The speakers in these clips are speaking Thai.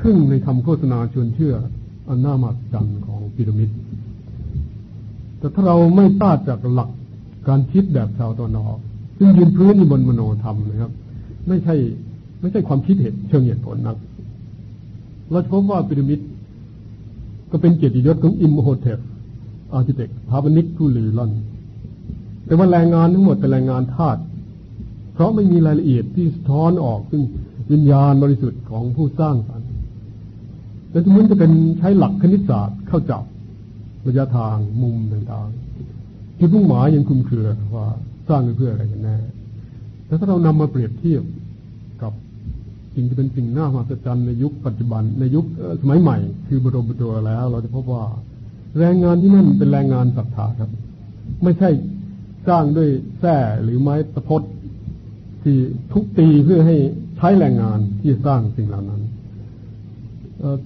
ทึ่งในคำโฆษณาชวนเชื่อ อันน่ามัจันของพีระมิด แต่ถ้าเราไม่ต้าจากหลักการคิดแบบชาวตอนออกซึ่งยืนพื้นบนมโนธรรมนะครับ ไม่ใช่ไม่ใช่ความคิดเห็นเชิงเหตุผลนักเราพบว่าพีระมิด ก็เป็นเกียรติยศของอิมโฮเทฟอาร์ติเทคพาบนิกผู้ลือล่อนแต่ว่าแรงงานทั้งหมดเป็นแรงงานทาสเพราะไม่มีรายละเอียดที่สะท้อนออกซึ่งวิญญาณบริสุทธิ์ของผู้สร้างสรร แต่ทุกมันจะเป็นใช้หลักคณิตศาสตร์เข้าจับระยะทางมุมต่างๆที่พุ่งหมายยังคุมเครือว่าสร้างเพื่ออะไรกันแน่แต่ถ้าเรานำมาเปรียบเทียบกับสิ่งที่เป็นสิ่งน่ามหัศจรรย์ในยุคปัจจุบันในยุคสมัยใหม่ คือบรมบุตรแล้ว เราจะพบว่าแรงงานที่นั่นเป็นแรงงานศรัทธาครับ ไม่ใช่สร้างด้วยแส้หรือไม้ตะพดที่ทุกตีเพื่อให้ใช้แรงงานที่สร้างสิ่งเหล่านั้น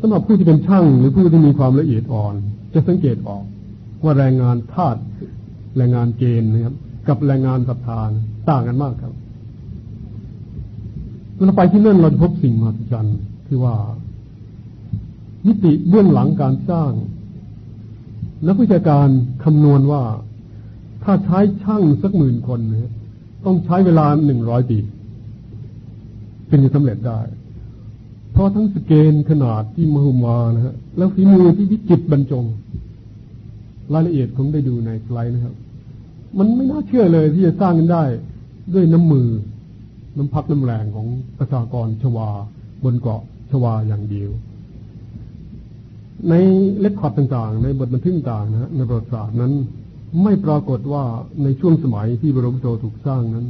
สำหรับผู้ที่เป็นช่างหรือผู้ที่มีความละเอียดอ่อน จะสังเกตออกว่าแรงงานทาสแรงงานเกณฑ์นะครับ กับแรงงานสัพทานต่างกันมากครับเมื่อไปที่นั่นเราจะพบสิ่งมหัศจรรย์คือว่ามิติเบื้องหลังการสร้าง นักวิชาการคำนวณว่าถ้าใช้ช่างสักหมื่นคนนะต้องใช้เวลาหนึ่งร้อยปีเป็นจะสำเร็จได้ เพราะทั้งสเกลขนาดที่มหึมานะฮะแล้วฝีมือที่วิจิตบรรจง รายละเอียดผมได้ดูในสไลด์นะครับ มันไม่น่าเชื่อเลยที่จะสร้างกันได้ด้วยน้ำมือ น้ำพักน้ำแรงของประชากรชวา บนเกาะชวาอย่างเดียว ในเล็กคอร์ดต่างๆ ในบทบันทึกต่างนะในประวัติศาสตร์นั้น ไม่ปรากฏว่าในช่วงสมัยที่บรมโตถูกสร้างนั้น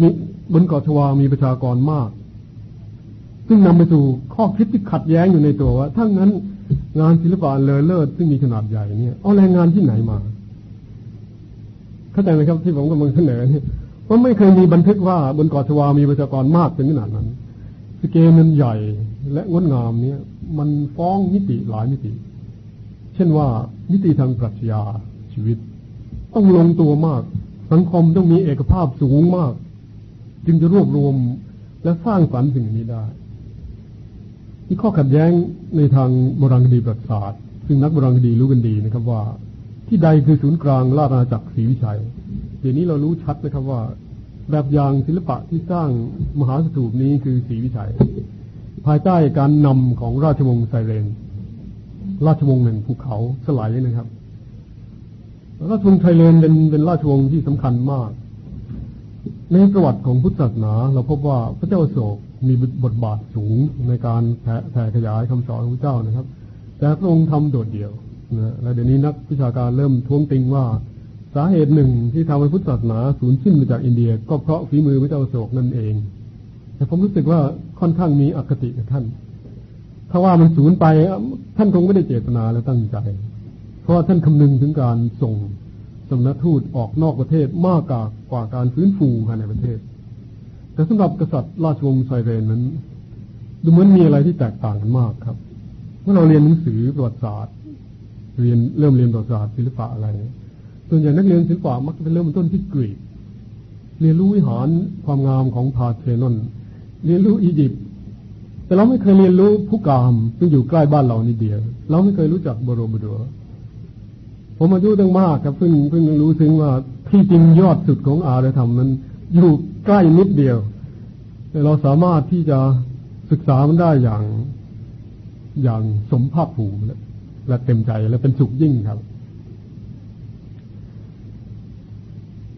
มีบนเกาะชวามีประชากรมาก ซึ่งนำไปสู่ข้อคิดที่ขัดแย้งอยู่ในตัวว่าถ้างั้นงานศิลปะเลอเลิศซึ่งมีขนาดใหญ่เนี่ยเอาแรงงานที่ไหนมา เข้าใจไหมครับที่ผมกำลังเสนอเนี่ยว่าไม่เคยมีบันทึกว่าบนเกาะชวามีประชากรมากถึงขนาดนั้นสเกลมันใหญ่และงดงามเนี่ย มันฟ้องมิติหลายมิติ เช่นว่ามิติทางปรัชญาชีวิต ต้องลงตัวมาก สังคมต้องมีเอกภาพสูงมาก จึงจะรวบรวมและสร้างสรรค์สิ่งนี้ได้ ที่ข้อขัดแย้งในทางโบราณคดีประวัติศาสตร์ ซึ่งนักโบราณคดีรู้กันดีนะครับว่า ที่ใดคือศูนย์กลางราชอาณาจักรศรีวิชัย เดี๋ยวนี้เรารู้ชัดนะครับว่า แบบอย่างศิลปะที่สร้างมหาสถูปนี้คือศรีวิชัย ภายใต้การนำของราชวงศ์ไซเรน ราชวงศ์แห่งภูเขาสลายนะครับ ราชวงศ์ไซเรนเป็นเป็นราชวงศ์ที่สำคัญมาก ในประวัติของพุทธศาสนา เราพบว่าพระเจ้าโศก มีบทบาทสูงในการแผ่ขยายคำสอนของพระเจ้านะครับ แต่พระองค์ทำโดดเดี่ยวนะและเดี๋ยวนี้นักวิชาการเริ่มท้วงติงว่าสาเหตุหนึ่งที่ทำให้พุทธศาสนาสูญสิ้นมาจากอินเดีย ก็เพราะฝีมือพระเจ้าโศกนั่นเอง แต่ผมรู้สึกว่าค่อนข้างมีอคติกับท่าน ถ้าว่ามันสูญไปท่านคงไม่ได้เจตนาและตั้งใจ เพราะท่านคำนึงถึงการส่งสมณทูตออกนอกประเทศมากกว่าการฟื้นฟูภายในประเทศ แต่สำหรับกษัตริย์ราชวงศ์ไซเรนนั้น ดูเหมือนมีอะไรที่แตกต่างกันมากครับเมื่อเราเรียนหนังสือประวัติศาสตร์ เรียนเริ่มเรียนประวัติศาสตร์ศิลปะอะไรส่วนใหญ่นักเรียนศิลปะมักจะเริ่มต้นที่กรีกเรียนรู้วิหารความงามของพาเทนอนเรียนรู้อียิปต์แต่เราไม่เคยเรียนรู้ผู้กามซึ่งอยู่ใกล้บ้านเรานี่เดียว เราไม่เคยรู้จักบรมดัวผมอายุตั้งมากครับเพิ่งเพิ่งรู้ถึงว่าที่จริงยอดสุดของอารยธรรมนั้น อยู่ใกล้นิดเดียวแต่เราสามารถที่จะศึกษามันได้อย่างอย่างสมภาคภูมิและเต็มใจและเป็นสุขยิ่งครับ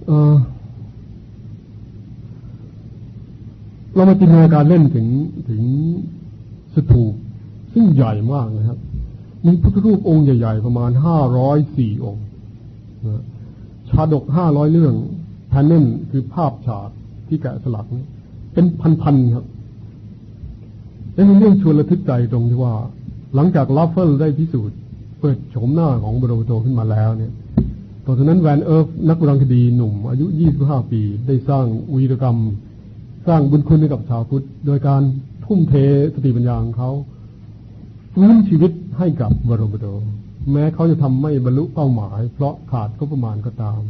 เเรามาจินตนาการเล่นถึงถึงสถูปซึ่งใหญ่มากนะครับ มีพุทธรูปองค์ใหญ่ ๆ ประมาณห้าร้อยสี่องค์ชาดกห้าร้อยเรื่อง พนเนนคือภาพฉากที่แกะสลักเป็นพันๆครับและมีเรื่องชวนระทึกใจตรงที่ว่า หลังจากลาฟเฟิลได้พิสูจน์เปิดโฉมหน้าของบรโตขึ้นมาแล้วเนี่ยตอนนั้นแวนเอิร์ฟนักโบราณคดีหนุ่ม อายุ 25 ปี ได้สร้างวีรกรรม สร้างบุญคุณให้กับชาวพุทธ โดยการทุ่มเทสติปัญญาของเขาฟื้นชีวิตให้กับบรมโด แม้เขาจะทำไม่บรรลุเป้าหมาย เพราะขาดงบประมาณก็ตาม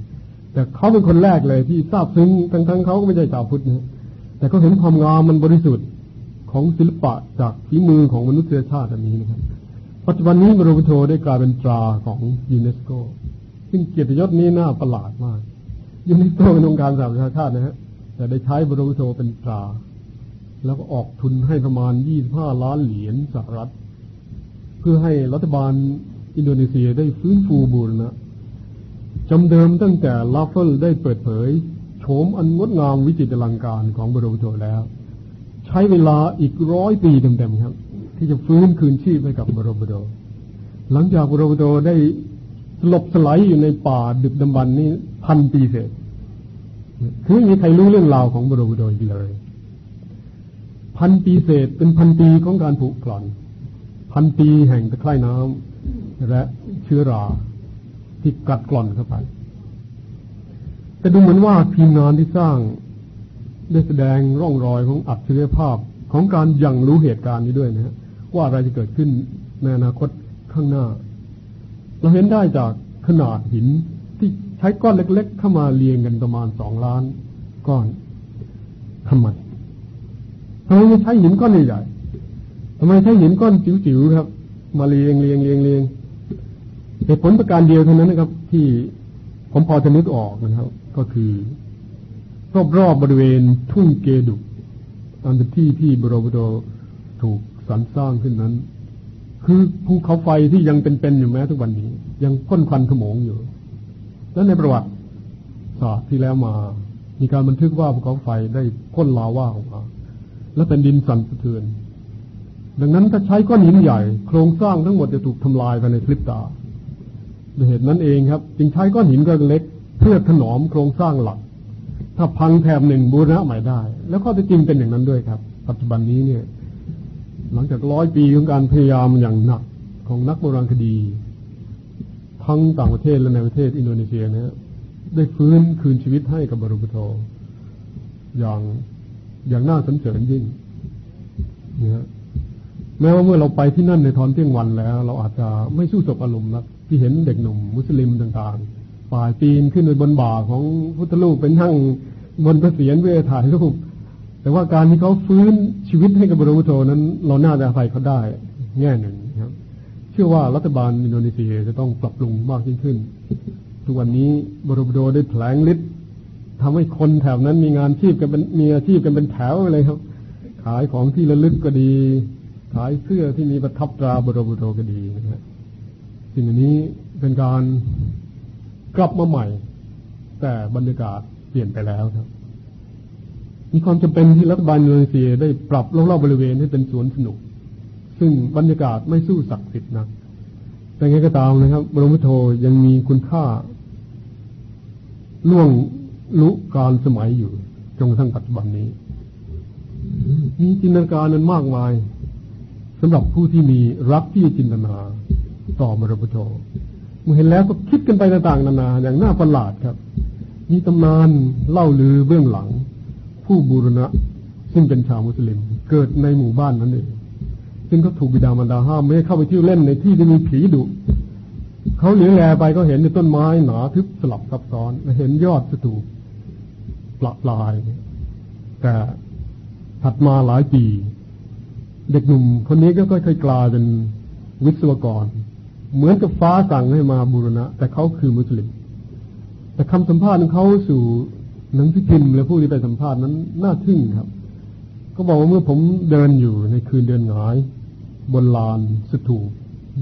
แต่เขาเป็นคนแรกเลยที่ทราบซึ้งทั้งทั้งเขาก็ไม่ใช่ชาวพุทธนะแต่เขาเห็นความงามมันบริสุทธิ์ของศิลปะจากฝีมือของมนุษยชาติอันนี้นะครับปัจจุบันนี้บรมโทได้กลายเป็นตราของยูเนสโก ซึ่งเกียรติยศนี้น่าประหลาดมากยูเนสโกเป็นองค์การสหประชาชาตินะฮะแต่ได้ใช้บรมโทเป็นตรา แล้วก็ออกทุนให้ประมาณ 25 ล้านเหรียญสหรัฐ เพื่อให้รัฐบาลอินโดนีเซียได้ฟื้นฟูบูรณะ จำเดิมตั้งแต่ลาฟเฟลได้เปิดเผยโฉมอันงดงามวิจิตรอลังการของบรมโทแล้ว ใช้เวลาอีกร้อยปีเต็มๆครับ ที่จะฟื้นคืนชีพให้กับบรมโทหลังจากบรมโทได้สลบสลายอยู่ในป่าดึกดำบรรพ์นี้พันปีเศษคือไม่มีใครรู้เรื่องราวของบรมโดอีกเลยพันปีเศษเป็นพันปีของการผุกร่อน พันปีแห่งตะไคร่น้ำและเชื้อรา ที่กัดกร่อนเข้าไป แต่ดูเหมือนว่าทีมงานที่สร้างได้แสดงร่องรอยของอัจฉริยภาพของการยังรู้เหตุการณ์นี้ด้วยนะฮะว่าอะไรจะเกิดขึ้นในอนาคตข้างหน้า เราเห็นได้จากขนาดหินที่ใช้ก้อนเล็ก ๆ เข้ามาเรียงกันประมาณสองล้านก้อนทำไมทำไมไม่ใช้หินก้อนใหญ่ๆทำไมใช้หินก้อนจิ๋วๆครับ มาเรียงเรียงเรียงเรียง เหตุผลประการเดียวเท่านั้นนะครับ ที่ผมพอจะนึกออกนะครับ ก็คือ รอบๆบริเวณทุ่งเกดุอันเป็นที่ที่บรมโดถูกสรรสร้างขึ้นนั้น คือภูเขาไฟที่ยังเป็นๆอยู่แม้ทุกวันนี้ ยังพ่นควันขโมงอยู่ และในประวัติศาสตร์ที่แล้วมา มีการบันทึกว่าภูเขาไฟได้พ่นลาว่าออกมาและเป็นดินสั่นสะเทือน ดังนั้นถ้าใช้ก้อนหินใหญ่ โครงสร้างทั้งหมดจะถูกทำลายภายในคลิปตา เหตุนั้นเองครับ จึงใช้ก้อนหินก้อนเล็ก เพื่อถนอมโครงสร้างหลัก ถ้าพังแถบหนึ่งบูรณะใหม่ได้ แล้วข้อที่จริงเป็นอย่างนั้นด้วยครับ ปัจจุบันนี้เนี่ย หลังจากร้อยปีของการพยายามอย่างหนักของนักโบราณคดี ทั้งต่างประเทศและในประเทศอินโดนีเซียนะได้ฟื้นคืนชีวิตให้กับบรมโทอย่างอย่างน่าสนเสริญยิ่งนะแม้ว่าเมื่อเราไปที่นั่นในตอนเที่ยงวันแล้ว เราอาจจะไม่สู้สบอารมณ์นะ ที่เห็นเด็กหนุ่มมุสลิมต่างๆป่ายปีนขึ้นไปบนบ่าของพุทธลูกเป็นทั้งบนพระเศียรเพื่อถ่ายรูป แต่ว่าการที่เขาฟื้นชีวิตให้กับบรมโทนั้น เราน่าจะใส่เขาได้ แง่หนึ่งครับ เชื่อว่ารัฐบาลอินโดนีเซียจะต้องปรับปรุงมากยิ่งขึ้น ทุกวันนี้บรมโดได้แผลงฤทธิ์ทำให้คนแถวนั้นมีงานชีพกันเป็นมีอาชีพกันเป็นแถวเลยครับ ขายของที่ระลึกก็ดี ขายเสื้อที่มีประทับตราบรมโดก็ดีนะครับ สิ่งนี้เป็นการกลับมาใหม่ แต่บรรยากาศเปลี่ยนไปแล้วครับ มีความจำเป็นที่รัฐบาลอินโดนีเซียได้ปรับรอบๆบริเวณให้เป็นสวนสนุก ซึ่งบรรยากาศไม่สู้ศักดิ์สิทธิ์นักแต่ไงก็ตามนะครับ บรมโทยังมีคุณค่า ล่วงลุการสมัยอยู่จนกระทั่งปัจจุบันนี้ มีจินตนาการนั้นมากมายสำหรับผู้ที่มีรักที่จินตนา ต่อบรมโทเมื่อเห็นแล้วก็คิดกันไปต่างๆนานาอย่างน่าประหลาดครับ มีตำนานเล่าลือเบื้องหลัง ผู้บูรณะซึ่งเป็นชาวมุสลิม เกิดในหมู่บ้านนั้นเองซึ่งเขาถูกบิดามารดาห้ามไม่ให้เข้าไปเที่ยวเล่นในที่ที่มีผีดุเขาเหลียวแลไปก็เห็นในต้นไม้หนาทึบสลับซับซ้อนเห็นยอดสถูปปละปลาย แต่ถัดมาหลายปี เด็กหนุ่มคนนี้ก็ค่อยๆกลายเป็นวิศวกร เหมือนกับฟ้าสั่งให้มาบูรณะ แต่เขาคือมุสลิม แต่คำสัมภาษณ์ของเขาสู่หนังสือพิมพ์และผู้ที่ไปสัมภาษณ์นั้นน่าทึ่งครับเขาบอกว่าเมื่อผมเดินอยู่ในคืนเดือนหงาย บนลานสถูป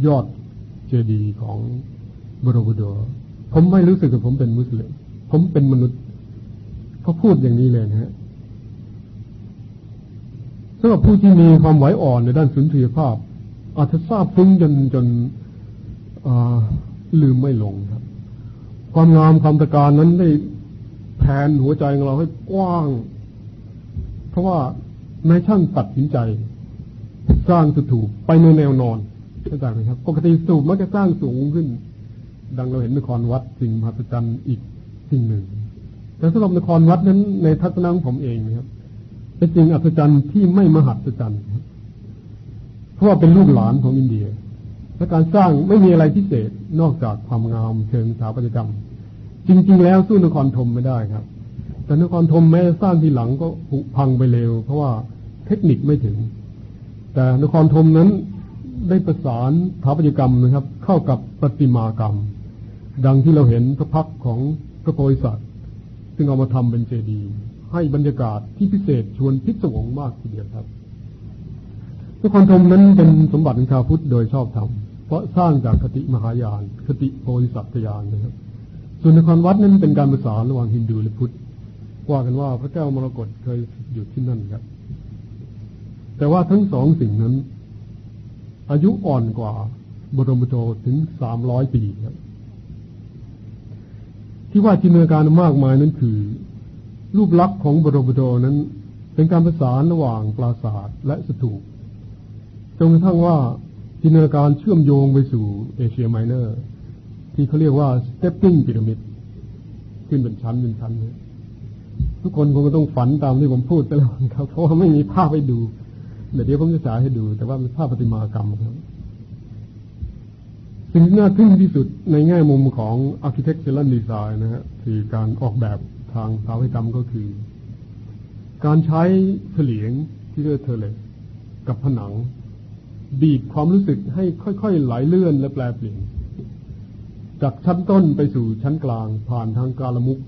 ยอดเจดีย์ของบรมโดผมไม่รู้สึกว่าผมเป็นมุสลิม ผมเป็นมนุษย์เขาพูดอย่างนี้เลยนะฮะสำหรับผู้ที่มีความไหวอ่อนในด้านสุนทรียภาพ อาจจะทราบฟุ้งจนจน ลืมไม่ลงครับ ความงามความตะการนั้นได้แผนหัวใจของเราให้กว้าง เพราะว่านายช่างตัดสินใจ สร้างสถูปไปในแนวนอนเข้าใจไหมครับปกติสถูปมักจะสร้างสูงขึ้น ดังเราเห็นนครวัดสิ่งมหัศจรรย์อีกสิ่งหนึ่ง แต่สำหรับนครวัดนั้นในทัศนะของผมเองนะครับเป็นสิ่งอัศจรรย์ที่ไม่มหัศจรรย์เพราะว่าเป็นลูกหลานของอินเดีย และการสร้างไม่มีอะไรพิเศษนอกจากความงามเชิงสถาปัตยกรรม จริง ๆ แล้วสู้นครธมไม่ได้ครับ แต่นครธมแม้สร้างทีหลังก็ผุพังไปเร็ว เพราะว่าเทคนิคไม่ถึง แต่นครธมนั้นได้ประสานสถาปัตยกรรมนะครับ เข้ากับประติมากรรม ดังที่เราเห็นพระพักของพระโพธิสัตว์ซึ่งเอามาทำเป็นเจดีย์ให้บรรยากาศที่พิเศษชวนพิศวงมากทีเดียวครับนครธมนั้นเป็นสมบัติของชาวพุทธโดยชอบธรรม เพราะสร้างจากคติมหายาน คติโพธิสัตยานนะครับ ส่วนนครวัดนั้นเป็นการประสานระหว่างฮินดูและพุทธว่ากันว่าพระเจ้ามรกตเคยอยู่ที่นั่นครับ แต่ว่าทั้งสองสิ่งนั้น อายุอ่อนกว่าบรมโจถึงสามร้อยปีครับ ที่ว่าจินตนาการมากมายนั้นคือ รูปลักษณ์ของบรมโจนั้น เป็นการประสานระหว่างปราสาทและสถูปจนกระทั่งว่า จินตนาการเชื่อมโยงไปสู่เอเชียไมเนอร์ที่เขาเรียกว่า stepping pyramid ขึ้นเป็นชั้นเป็นชั้นเนี่ยทุกคนคงต้องฝันตามที่ผมพูดไปแล้วครับ เพราะว่าไม่มีภาพให้ดูเดี๋ยวผมจะสาให้ดู แต่ว่าเป็นภาพปฏิมากรรมครับ สิ่งที่น่าทึ่งที่สุดในแง่มุมของ architectural design นะฮะคือการออกแบบทางสถาปัตยกรรมก็คือ การใช้เฉลียงที่เรียกเทเลกับผนัง บีบความรู้สึกให้ค่อยๆไหลเลื่อนและแปลเปลี่ยน จากชั้นต้นไปสู่ชั้นกลางผ่านทางกาลมุก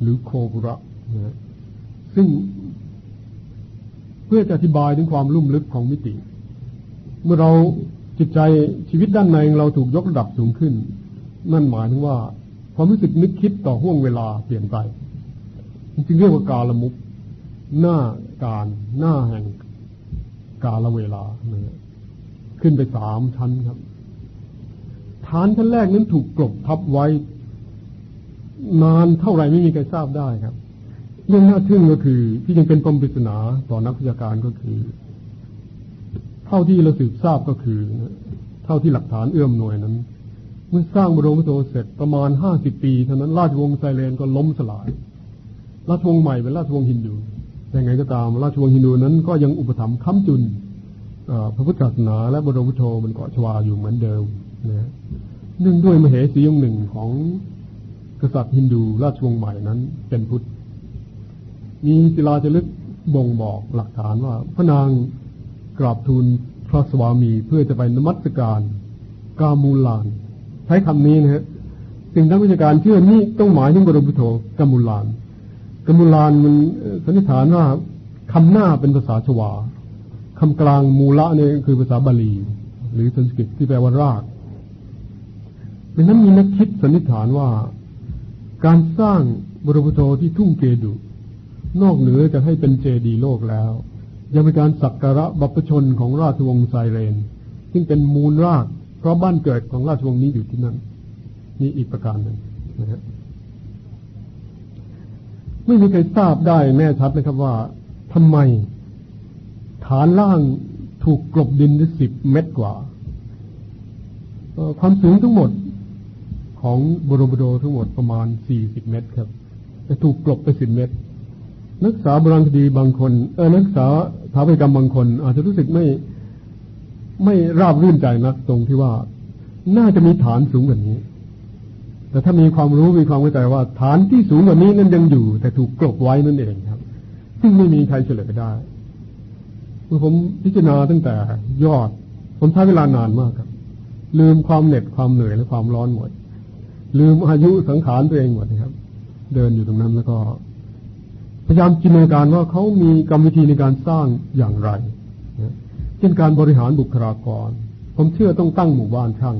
หรือโคบุระนะซึ่งเพื่อจะอธิบายถึงความลุ่มลึกของมิติ เมื่อเราจิตใจชีวิตด้านในเราถูกยกระดับสูงขึ้น นั่นหมายถึงว่า ความรู้สึกนึกคิดต่อห่วงเวลาเปลี่ยนไปจึงเรียกว่ากาลมุกหน้าการหน้าแห่งกาลเวลานะ ขึ้นไปสามชั้นครับ ฐานชั้นแรกนั้นถูกกลบทับไว้ นานเท่าไหร่ไม่มีใครทราบได้ครับเรื่องน่าทึ่งก็คือที่ยังเป็นปมปริศนาต่อนักวิชาการก็คือ เท่าที่เราสืบทราบก็คือ เท่าที่หลักฐานเอื้อมหน่วยนั้น เมื่อสร้างบรมโตเสร็จประมาณห้าสิบปีเท่านั้นราชวงศ์ไซเรนก็ล้มสลาย ราชวงศ์ใหม่เป็นราชวงศ์ฮินดูแต่ไงก็ตาม ราชวงศ์ฮินดูนั้นก็ยังอุปถัมภ์ค้ำจุน พระพุทธศาสนาและบรมโตมันเกาะชวาอยู่เหมือนเดิมนะเนื่องด้วยมเหสียงหนึ่งของกษัตริย์ฮินดูราชวงศ์ใหม่นั้น เป็นพุทธ มีศิลาจะลึกบ่งบอกหลักฐานว่า พระนางกราบทูลพระสวามีเพื่อจะไปนมัสการกามูลาน ใช้คำนี้นะฮะสิ่งทั้งวิชาการเชื่อนี่ต้องหมายถึงบรมพุทโธกามูลานกามูลานมันสันนิษฐานว่าคำหน้าเป็นภาษาชวา คำกลางมูละเนี่ยคือภาษาบาลี หรือสันสกฤตที่แปลว่ารากดังนั้นมีนักคิดสันนิษฐานว่า การสร้างบรพุทโธที่ทุ่งเกดุ นอกเหนือจะให้เป็นเจดีโลกแล้ว ยังเป็นการสักการะบัพชนของราชวงศ์ไซเรน ซึ่งเป็นมูลราก เพราะบ้านเกิดของราชวงศ์นี้อยู่ที่นั่นนี่อีกประการหนึ่งนะฮะไม่มีใครทราบได้แน่ชัดนะครับว่าทำไม ฐานล่างถูกกลบดินได้สิบเมตรกว่า ความสูงทั้งหมดของบรมโดทั้งหมดประมาณสี่สิบเมตรครับแต่ถูกกลบไปสิบเมตร นักศึกษาโบราณคดีบางคนเออนักศึกษาสถาปัตยกรรมบางคน อาจจะรู้สึกไม่ไม่ราบรื่นใจนักตรงที่ว่า น่าจะมีฐานสูงกว่านี้ แต่ถ้ามีความรู้มีความเข้าใจว่า ฐานที่สูงกว่านี้นั้นยังอยู่ แต่ถูกกลบไว้นั่นเองครับ ซึ่งไม่มีใครเฉลยได้ เมื่อผมพิจารณาตั้งแต่ยอด ผมใช้เวลานานมากครับ ลืมความเหน็ดความเหนื่อยและความร้อนหมด ลืมอายุสังขารตัวเองหมดนะครับ เดินอยู่ตรงนั้นแล้วก็ พยายามจินตนาการว่าเขามีกรรมวิธีในการสร้างอย่างไรเช่นการบริหารบุคลากร ผมเชื่อต้องตั้งหมู่บ้านช่าง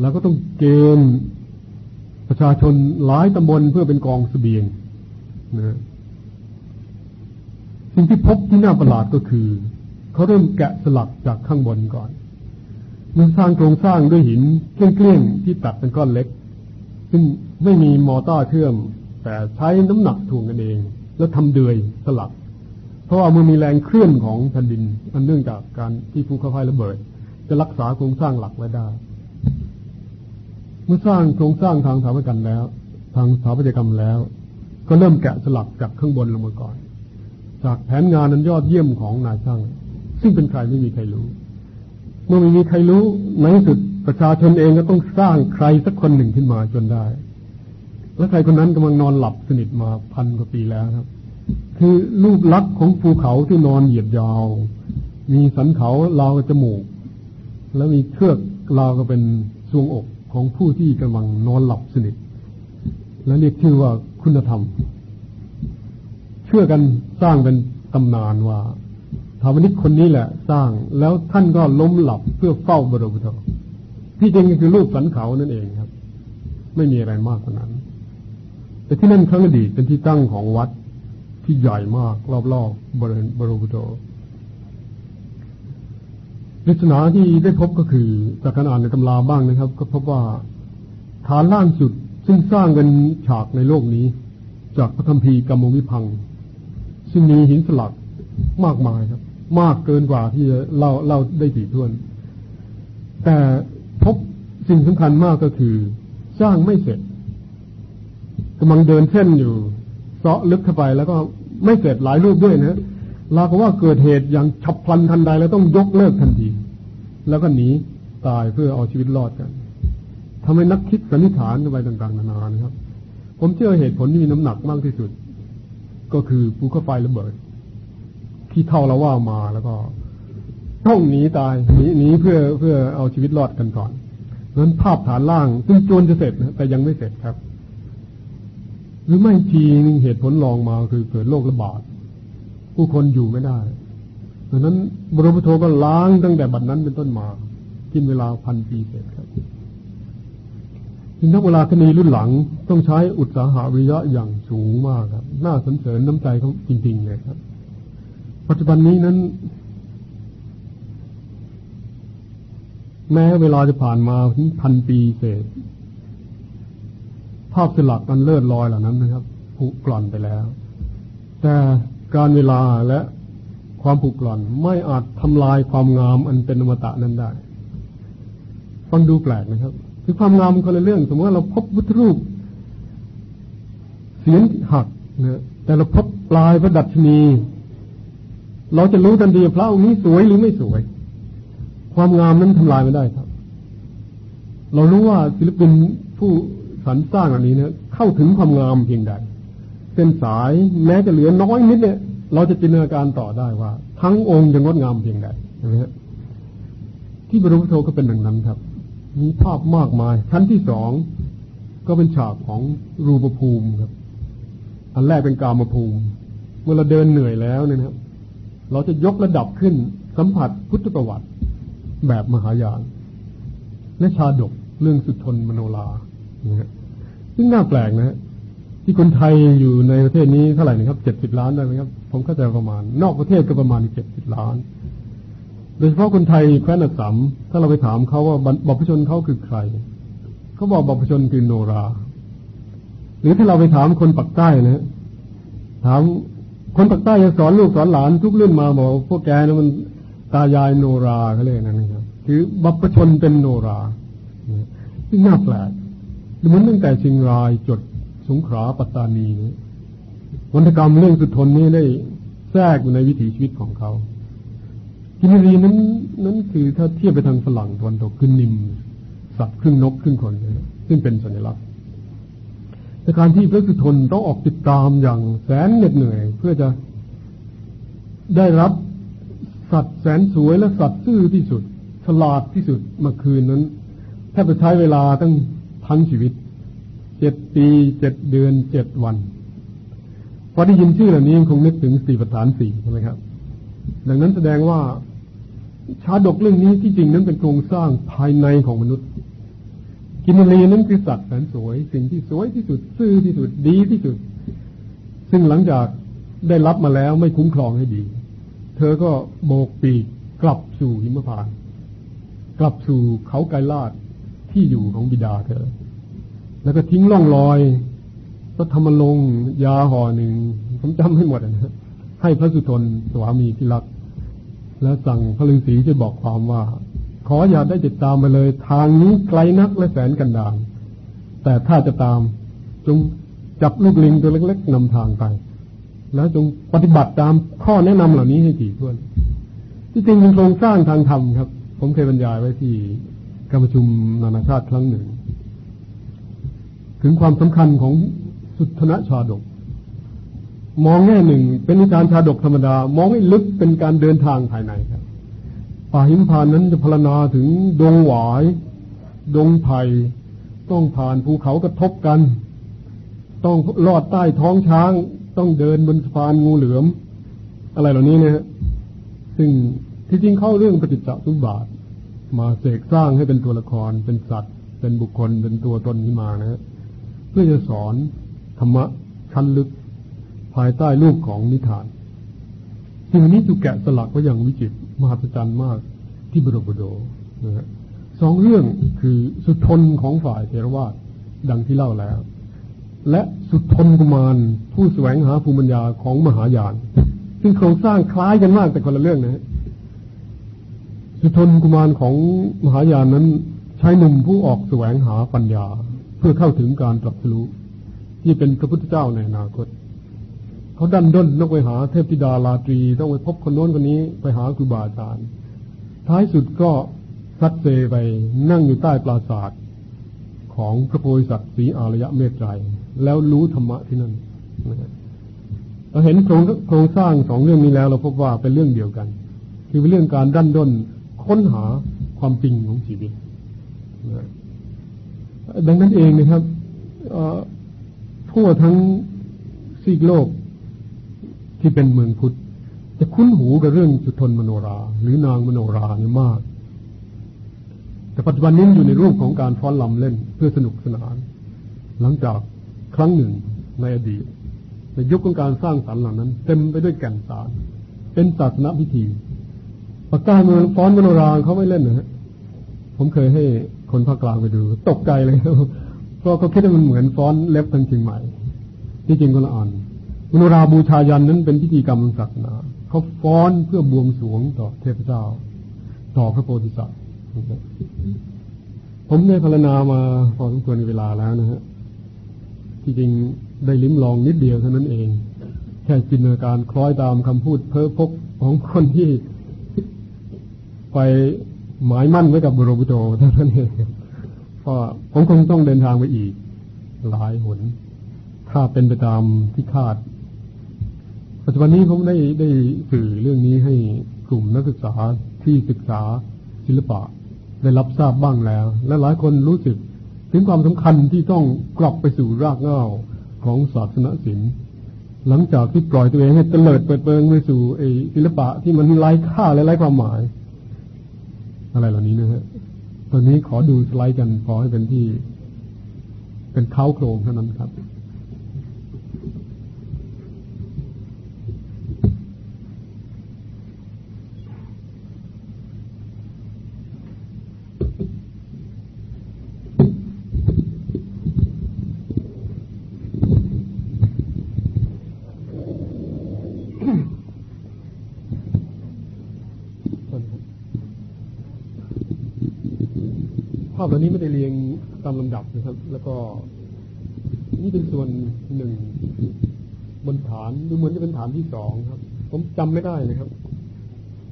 แล้วก็ต้องเกณฑ์ประชาชนหลายตำบลเพื่อเป็นกองสเสบียงนะ สิ่งที่พบที่น่าประหลาดก็คือ เขาเริ่มแกะสลักจากข้างบนก่อน มันสร้างโครงสร้างด้วยหินเกลี้ยงๆที่ตัดเป็นก้อนเล็ก ซึ่งไม่มีมอเตอร์เชื่อม แต่ใช้น้ำหนักถ่วงกันเอง แล้วทำเดือยสลัก เพราะว่ามันมีแรงเคลื่อนของแผ่นดินอันเนื่องจากการที่ภูเขาไฟระเบิด จะรักษาโครงสร้างหลักไว้ได้ เมื่อสร้างโครงสร้างทางสถาปัตยกรรมแล้ว ทางสถาปัตยกรรมแล้ว ก็เริ่มแกะสลักจากข้างบนลงมาก่อน จากแผนงานนั้นยอดเยี่ยมของนายช่าง ซึ่งเป็นใครไม่มีใครรู้ เมื่อไม่มีใครรู้ในที่สุดประชาชนเองก็ต้องสร้างใครสักคนหนึ่งขึ้นมาจนได้ แล้วใครคนนั้นกำลังนอนหลับสนิทมาพันกว่าปีแล้วครับ คือรูปลักษณ์ของภูเขาที่นอนเหยียดยาว มีสันเขาราวจมูก แล้วมีเชือกราวก็เป็นทรวงอกของผู้ที่กำลังนอนหลับสนิทและเรียกชื่อว่าคุณธรรม เชื่อกันสร้างเป็นตำนานว่าธรรมนิกคนนี้แหละ สร้างแล้วท่านก็ล้มหลับเพื่อเฝ้าบรมพุทธที่จริงคือรูปสันเขานั่นเองครับ ไม่มีอะไรมากกว่านั้น แต่ที่นั่นครั้งอดีตเป็นที่ตั้งของวัดที่ใหญ่มาก รอบๆบริเวณบรมพุทธปริศนาที่ได้พบก็คือจากการอ่านในตำราบ้างนะครับ ก็พบว่าฐานล่างสุดซึ่งสร้างกันฉากในโลกนี้ จากพระคัมภีกรรมวิพัง ซึ่งมีหินสลักมากมายครับ มากเกินกว่าที่เราเราได้ถี่ถ้วน แต่พบสิ่งสำคัญมากก็คือ สร้างไม่เสร็จกำลังเดินเส้นอยู่เสาะลึกเข้าไปแล้วก็ไม่เสร็จหลายรูปด้วยนะเราก็ว่าเกิดเหตุอย่างฉับพลันทันใดแล้วต้องยกเลิกทันที แล้วก็หนีตายเพื่อเอาชีวิตรอดกันทำให้นักคิดสันนิษฐานกันไปต่างๆนานานะครับ ผมเชื่อเหตุผลที่มีน้ำหนักมากที่สุด ก็คือภูเขาไฟระเบิด ที่เท่าเราว่ามาแล้วก็ต้องหนีตายหนีหนีเพื่อเพื่อเอาชีวิตรอดกันก่อนนั้นภาพฐานล่างซึ่งจวนจะเสร็จนะแต่ยังไม่เสร็จครับ หรือไม่ทีนึงเหตุผลรองมาคือเกิดโรคระบาดผู้คนอยู่ไม่ได้ดังนั้นบรมพุทโธก็ล้างตั้งแต่บัดนั้นเป็นต้นมากินเวลาพันปีเสร็จครับนักเวลาคณีรุ่นหลังต้องใช้อุตสาหะวิยะอย่าง สูงมากครับ น่าสนเสริญน้ำใจเขาจริง ๆ เลยครับ ปัจจุบันนี้นั้น แม้เวลาจะผ่านมาถึงพันปีเศษ ภาพสลักอันเลิศลอยเหล่านั้นนะครับผุกร่อนไปแล้ว แต่การเวลาและความผูกร่อนไม่อาจทำลายความงามอันเป็นอมตะนั้นได้ฟังดูแปลกนะครับคือความงามคนละเรื่อง สมมติว่าเราพบวุรูป สียงหักนะแต่เราพบปลายพระดัชนี เราจะรู้ทันทีพระองค์นี้สวยหรือไม่สวย ความงามนั้นทำลายไม่ได้ครับ เรารู้ว่าศิลปินผู้สรรสร้างอันนี้นะเข้าถึงความงามเพียงใดเส้นสายแม้จะเหลือน้อยนิดเนี่ย เราจะจินตนาการต่อได้ว่า ทั้งองค์จะงดงามเพียงใดใช่ไหมฮะที่บรมโทก็เป็นอย่างนั้นครับ มีภาพมากมาย ชั้นที่สองก็เป็นฉากของรูปภูมิครับ อันแรกเป็นกามภูมิ เมื่อเราเดินเหนื่อยแล้วเนี่ยครับ เราจะยกระดับขึ้นสัมผัสพุทธประวัติแบบมหายาน และชาดกเรื่องสุทนมโนลานะฮะซึ่งน่าแปลกนะฮะที่คนไทยอยู่ในประเทศนี้เท่าไหร่นะครับเจ็ดสิบล้านได้ไหมครับ ผมเข้าใจประมาณ นอกประเทศก็ประมาณเจ็ดสิบล้าน โดยเฉพาะคนไทยแคว้นอัสสัมถ้าเราไปถามเขาว่าบรรพชนเขาคือใคร เขาบอกบรรพชนคือโนรา หรือถ้าเราไปถามคนปักใต้นะถามคนปักใต้จะสอนลูกสอนหลานทุกเรื่องมาบอกพวกแกนะมันตายายโนราเขาเรียกนั่นนะครับคือบรรพชนเป็นโนราซึ่น่าแปลกเหมือนตั้งแต่เชียงรายจดสงขลาปัตตานีวัฒกรรมเรื่องสุดทนนี้ได้แทรกอยู่ในวิถีชีวิตของเขากินรีนั้นนั้นคือถ้าเทียบไปทางฝรั่งตะวันตกขึ้นนิม สัตว์ครึ่งนกครึ่งคน ซึ่งเป็นสัญลักษณ์ แต่การที่พระสุทนต้องออกติดตามอย่างแสนเหน็ดเหนื่อย เพื่อจะได้รับสัตว์แสนสวยและสัตว์ซื่อที่สุด ฉลาดที่สุดมาคืนนั้นแทบจะใช้เวลาตั้งทั้งชีวิตเจ็ดปีเจ็ดเดือนเจ็ดวันพอได้ยินชื่อเหล่านี้คงนึกถึงสี่ประธานสี่ใช่ไหมครับ ดังนั้นแสดงว่าชาดกเรื่องนี้ที่จริงนั้นเป็นโครงสร้างภายในของมนุษย์ กินรีนั้นคือสัตว์แสนสวย สิ่งที่สวยที่สุด ซื่อที่สุดดีที่สุด ซึ่งหลังจากได้รับมาแล้วไม่คุ้มครองให้ดี เธอก็โบกปีกกลับสู่หิมพาน กลับสู่เขาไกลลาดที่อยู่ของบิดาเธอ แล้วก็ทิ้งล่องรอยพระธรรมลงยาห่อหนึ่งผมจำไม่หมดนะให้พระสุทนสวามีที่รัก แล้วสั่งพระฤาษีจะบอกความว่า ขออย่าได้ติดตามไปเลย ทางนี้ไกลนักและแสนกันดารแต่ถ้าจะตามจงจับลูกลิงตัวเล็ก ๆนำทางไป แล้วจงปฏิบัติตามข้อแนะนำเหล่านี้ให้ถี่ถ้วน ที่จริงเป็นโครงสร้างทางธรรมครับ ผมเคยบรรยายไว้ที่การประชุมนานาชาติครั้งหนึ่ง ถึงความสำคัญของสุทธนชาดก มองแง่หนึ่งเป็นนิทานชาดกธรรมดา มองให้ลึกเป็นการเดินทางภายในครับ ป่าหิมพานนั้นจะพรรณนาถึงดงหวาย ดงไผ่ต้องผ่านภูเขากระทบกัน ต้องลอดใต้ท้องช้าง ต้องเดินบนสะพานงูเหลือม อะไรเหล่านี้นะฮะซึ่งที่จริงเข้าเรื่องปฏิจจสุบาท มาเสกสร้างให้เป็นตัวละครเป็นสัตว์ เป็นบุคคลเป็นตัวตนขึ้นมานะฮะเพื่อจะสอนธรรมะชั้นลึก ภายใต้รูปของนิทาน สิ่งนี้ถูกแกะสลักไว้อย่างวิจิตรมหัศจรรย์มากที่บรบโดนะฮะสองเรื่องคือสุทนของฝ่ายเทรวาสดังที่เล่าแล้ว และสุทนกุมารผู้แสวงหาภูมิปัญญาของมหายาน ซึ่งโครงสร้างคล้ายกันมากแต่คนละเรื่องนะฮะสุทนกุมารของมหายานนั้นใช้หนุ่มผู้ออกแสวงหาปัญญา เพื่อเข้าถึงการตรัสรู้ที่เป็นพระพุทธเจ้าในอนาคต เขาดันด้นนกไปหาเทพธิดาลาตรีต้องไปพบคนโน้นคนนี้ไปหาครูบาอาจารย์ ท้ายสุดก็ซัดเซไปนั่งอยู่ใต้ปราสาทของพระโพธิสัตว์สีอารยะเมตไตรแล้วรู้ธรรมะที่นั่นเราเห็นโครงโครงสร้างสองเรื่องนี้แล้ว เราพบว่าเป็นเรื่องเดียวกัน คือเป็นเรื่องการดันด้นค้นหาความจริงของชีวิตดังนั้นเองนะครับทั่วทั้งซีกโลก ที่เป็นเมืองพุทธจะคุ้นหูกับเรื่องสุทนมโนรา หรือนางมโนราเนี่ยมาก แต่ปัจจุบันนี้อยู่ในรูปของการฟ้อนลำเล่นเพื่อสนุกสนาน หลังจากครั้งหนึ่งในอดีตในยุคของการสร้างสรรค์เหล่านั้น เต็มไปด้วยแก่นสาร เป็นศาสนาพิธีปากกาเมืองฟ้อนมโนราเขาไม่เล่นนะฮะผมเคยให้คนภาคกลางไปดู ตกใจเลยเพราะเขาคิดว่ามันเหมือนฟ้อนเล็บทางเชียงใหม่ที่จริงก็ละอ่อน มโนราบูชายันนั้นเป็นพิธีกรรมทางศาสนาเขาฟ้อนเพื่อบวงสรวงต่อเทพเจ้า ต่อพระโพธิสัตว์ผมได้พรรณนามาพอสมควรเวลาแล้วนะฮะที่จริงได้ลิ้มลองนิดเดียวเท่านั้นเอง แค่จินตนาการคล้อยตามคำพูดเพ้อพกของคนที่ไปหมายมั่นไว้กับบรมโตเท่านั้นเองเพราะผมคงต้องเดินทางไปอีกหลายหน ถ้าเป็นไปตามที่คาด ปัจจุบันนี้ผมได้ได้สื่อเรื่องนี้ให้กลุ่มนักศึกษาที่ศึกษาศิลปะ ได้รับทราบบ้างแล้ว และหลายคนรู้สึกถึงความสำคัญที่ต้องกลับไปสู่รากเหง้าของศาสนศิลป์หลังจากที่ปล่อยตัวเองให้เตลิดเปิดเปิงไปสู่ไอ้ศิลปะที่มันไร้ค่าและไร้ความหมาย อะไรเหล่านี้นะฮะตอนนี้ขอดูสไลด์กันพอให้เป็นที่ เป็นเท้าโครงเท่านั้นครับ ภาพเหล่านี้ไม่ได้เรียงตามลำดับนะครับ แล้วก็นี่เป็นส่วนหนึ่งบนฐานดูเหมือนจะเป็นฐานที่สองครับ ผมจำไม่ได้นะครับ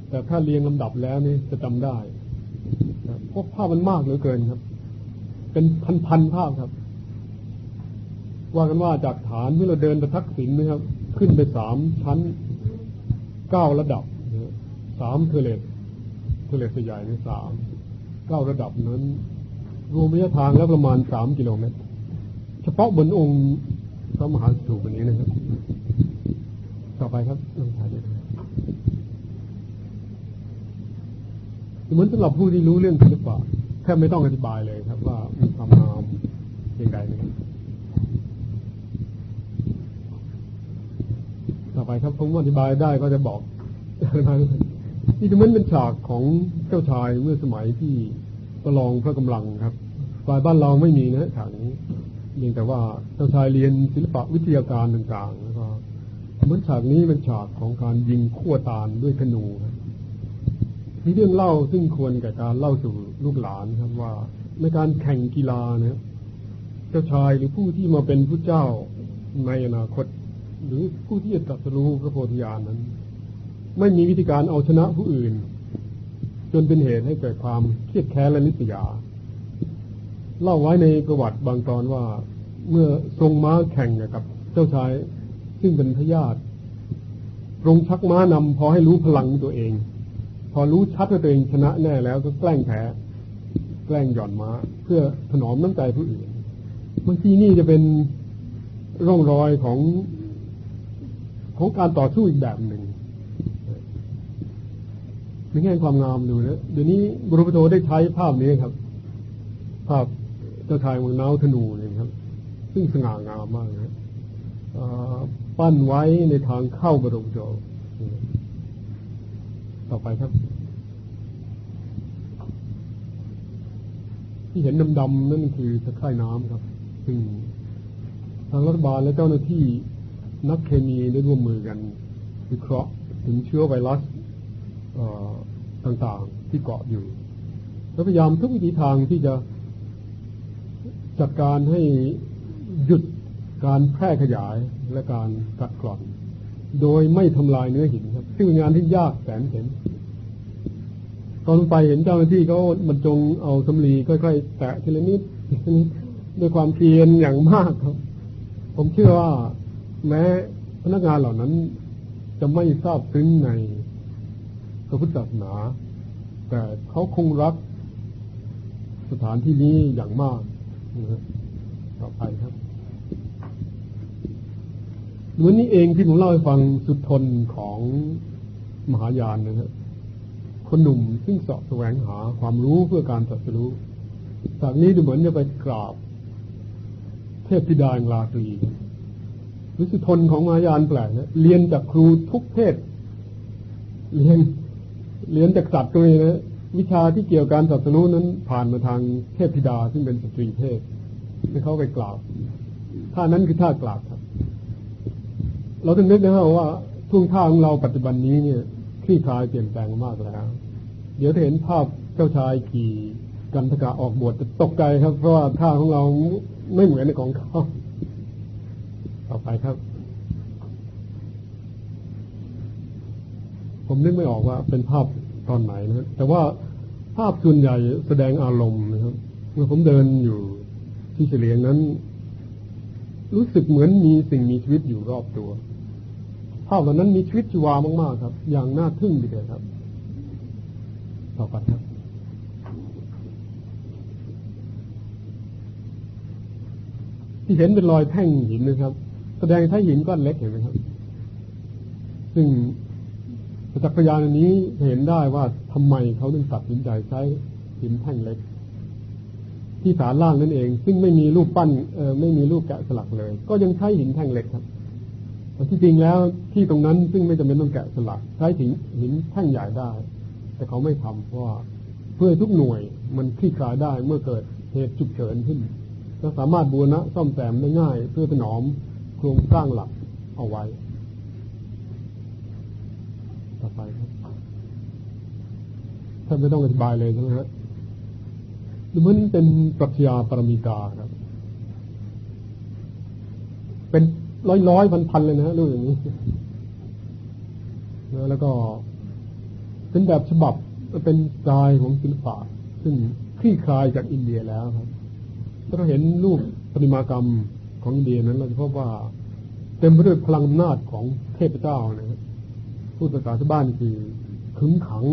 แต่ถ้าเรียงลำดับแล้วนี่จะจำได้เพราะภาพมันมากเหลือเกินครับ เป็นพันๆภาพครับ ว่ากันว่าจากฐานที่เราเดินไปทักษิณนะครับ ขึ้นไปสามชั้นเก้าระดับสาม terrace terrace ใหญ่ในสามเก้าระดับนั้น รวมระยะทางแล้วประมาณสามกิโลเมตร เฉพาะบนองค์พระมหาสถูปนี้นะครับ ต่อไปครับลองถ่ายดูเหมือนสำหรับผู้ที่รู้เรื่องศิลปะแทบไม่ต้องอธิบายเลยครับ ว่ามีความงามยังไงนะครับต่อไปครับผมอธิบายได้ก็จะบอกนี่เหมือนเป็นฉากของเจ้าชายเมื่อสมัยที่ ประลองพระกำลังครับฝ่ายบ้านเราไม่มีนะฉากนี้เพียงแต่ว่าเจ้าชายเรียนศิลปะวิทยาการต่างๆแล้วก็เหมือนฉากนี้เป็นฉากของการยิงขั้วตาลด้วยธนูครับมีเรื่องเล่าซึ่งควรแก่การเล่าสู่ลูกหลานครับว่าในการแข่งกีฬาเนี่ยเจ้าชายหรือผู้ที่มาเป็นผู้เจ้าในอนาคต หรือผู้ที่จะตรัสรู้พระโพธิญาณนั้น ไม่มีวิธีการเอาชนะผู้อื่น จนเป็นเหตุให้เกิดความเครียดแค้นและนิสยา เล่าไว้ในประวัติบางตอนว่าเมื่อทรงม้าแข่งกับ เจ้าชายซึ่งเป็นพยาธิตรงชักม้านำพอให้รู้พลังตัวเอง พอรู้ชัดว่าตัวเองชนะแน่แล้วก็แกล้งแพ้แกล้งหย่อนม้า เพื่อถนอมน้ำใจผู้อื่นบางทีนี่จะเป็นร่องรอยของของการต่อสู้อีกแบบหนึ่ง ในแง่ความงามดูนะเดี๋ยวนี้บรุปโตได้ใช้ภาพนี้ครับ ภาพเจ้าชายเมืองนาธนูเนี่ยครับ ซึ่งสง่างามมากนะปั้นไว้ในทางเข้าบรมโจต่อไปครับ ที่เห็นดำๆนั่นคือตะไคร่น้ำครับ ซึ่งทางรัฐบาลและเจ้าหน้าที่นักเคมีได้ร่วมมือกันวิเคราะห์ถึงเชื้อไวรัส ต่างๆ ที่เกาะอยู่ แล้วพยายามทุกวิธีทางที่จะจัดการให้หยุดการแพร่ขยายและการกัดกร่อน โดยไม่ทำลายเนื้อหินครับ ซึ่งเป็นงานที่ยากแสนเข็นตอนไปเห็นเจ้าหน้าที่เขาบรรจงเอาสำลีค่อยๆแตะทีละนิดด้วยความเพียรอย่างมากครับ ผมเชื่อว่าแม้พนักงานเหล่านั้นจะไม่ทราบซึ้งใน พระพุทธศาสนา แต่เขาคงรักสถานที่นี้อย่างมากต่อไปครับวันนี้เองที่ผมเล่าให้ฟังสุดทนของมหายานนะครับคนหนุ่มซึ่งสอบแสวงหาความรู้เพื่อการตรัสรู้จากนี้ดูเหมือนจะไปกราบ เทพธิดาลาตรีรู้สึกทนของมายานแปลกนะเรียนจากครูทุกเพศ เรียน เรียนจากสัตว์ก็มีนะวิชาที่เกี่ยวกับการตรัสรู้นั้นผ่านมาทางเทพธิดาซึ่งเป็นสตรีเทพศให้เขาไปกราบท่านั้นคือท่ากราบครับ เราต้องนึกนะครับว่าท่วงท่าของเราปัจจุบันนี้เนี่ยคลี่คลายเปลี่ยนแปลงมากแล้ว เดี๋ยวถ้าเห็นภาพเจ้าชายขี่กันทกะออกบวชจะตกใจครับ เพราะว่าท่าของเราไม่เหมือนในของเขา ต่อไปครับ ผมนึกไม่ออกว่าเป็นภาพตอนไหนนะแต่ว่าภาพส่วนใหญ่แสดงอารมณ์นะครับเมื่อผมเดินอยู่ที่เฉลียงนั้น รู้สึกเหมือนมีสิ่งมีชีวิตอยู่รอบตัวภาพเหล่านั้นมีชีวิตชีวามาก ๆ ครับ อย่างน่าทึ่งทีเดียวครับ ต่อไปครับที่เห็นเป็นรอยแท่งหินนะครับ แสดงใช้หินก้อนเล็กเห็นไหมครับ ซึ่ง จักรยานอันนี้เห็นได้ว่าทำไมเขาถึงตัดสินใจใช้หินแท่งเล็ก ที่ฐานล่างนั่นเอง ซึ่งไม่มีรูปปั้นเออไม่มีรูปแกะสลักเลย ก็ยังใช้หินแท่งเล็กครับที่จริงแล้วที่ตรงนั้นซึ่งไม่จำเป็นต้องแกะสลัก ใช้ถึงหินแท่งใหญ่ได้ แต่เขาไม่ทำเพราะเพื่อทุกหน่วยมันคลี่คลายได้เมื่อเกิดเหตุฉุกเฉินขึ้นก็สามารถบูรณะซ่อมแซมได้ง่าย เพื่อถนอมโครงสร้างหลักเอาไว้ ต่อไปครับท่านไม่ต้องอธิบายเลยใช่ไหมฮะมันเป็นปรัชญาปรมิกาครับ เป็นร้อยร้อยพันพันเลยนะรูปอย่างนี้แล้วก็เป็นแบบฉบับเป็นสไตล์ของศิลปะ ซึ่งคลี่คลายจากอินเดียแล้วครับถ้าเราเห็นรูปปฏิมากรรมของอินเดียนั้น เราจะพบว่า เต็มไปด้วยพลังอำนาจของเทพเจ้านะครับ พูดภาษาชาวบ้านคือขึงขัง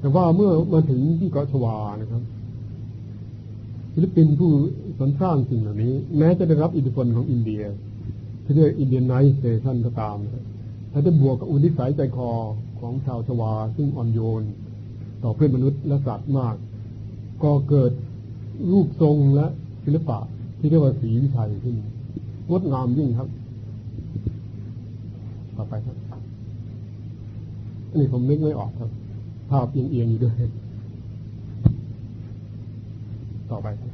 แต่ว่าเมื่อมาถึงที่เกาะชวานะครับศิลปินผู้สรรสร้างสิ่งเหล่านี้ แม้จะได้รับอิทธิพลของอินเดียที่เรียกอินเดียนไนท์เซชันก็ตามถ้าได้บวกกับอุทิสัยใจคอของชาวชวา ซึ่งอ่อนโยน ต่อเพื่อนมนุษย์และสัตว์มาก ก็เกิดรูปทรงและศิลปะที่เรียกว่าสีวิชัยขึ้นงดงามยิ่งครับ ต่อไปครับ อันนี้ผมนึกไม่ออกครับ ภาพเอียงๆอยู่ด้วย ต่อไปครับ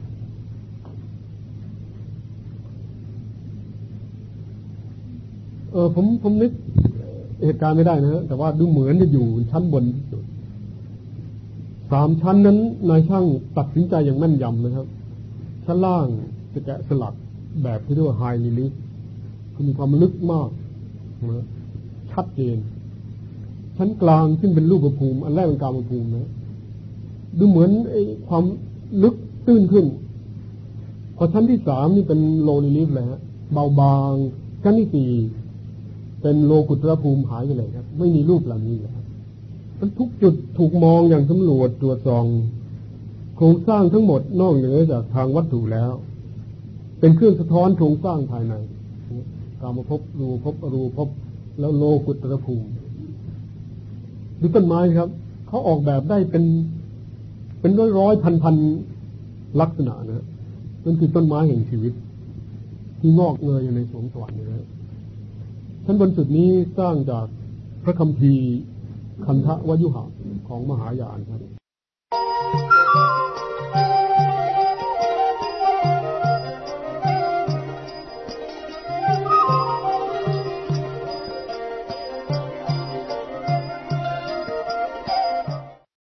เออผมผมนึกเหตุการณ์ไม่ได้นะ แต่ว่าดูเหมือนจะอยู่ชั้นบนที่สุดสามชั้นนั้นนายช่างตัดสินใจอย่างแม่นยำนะครับ ชั้นล่างจะแกะสลักแบบที่เรียกว่า high relief คือมีความลึกมากนะชัดเจน ชั้นกลางซึ่งเป็นรูปภูมิ อันแรกเป็นกามภูมินะดูเหมือนไอ้ความลึกตื้นขึ้น พอชั้นที่สามนี่เป็น low relief เลยฮะเบาบางชั้นที่สี่เป็นโลกุตระภูมิหายไปเลยครับ ไม่มีรูปเหล่านี้เลยครับมันทุกจุดถูกมองอย่างสำรวจตรวจสองโครงสร้างทั้งหมดนอกเหนือจากทางวัตถุแล้ว เป็นเครื่องสะท้อนโครงสร้างภายในกามาพบรูพบอรูพบแล้วโลกุตระภูมิ ดูต้นไม้ครับเขาออกแบบได้เป็นเป็นร้อยร้อยพันพันลักษณะนะนั่นคือต้นไม้แห่งชีวิต ที่งอกเงยอยู่ในสวงสวรรค์นะชั้นบนสุดนี้สร้างจากพระคัมภีร์คันทะวยุหะของมหายานครับ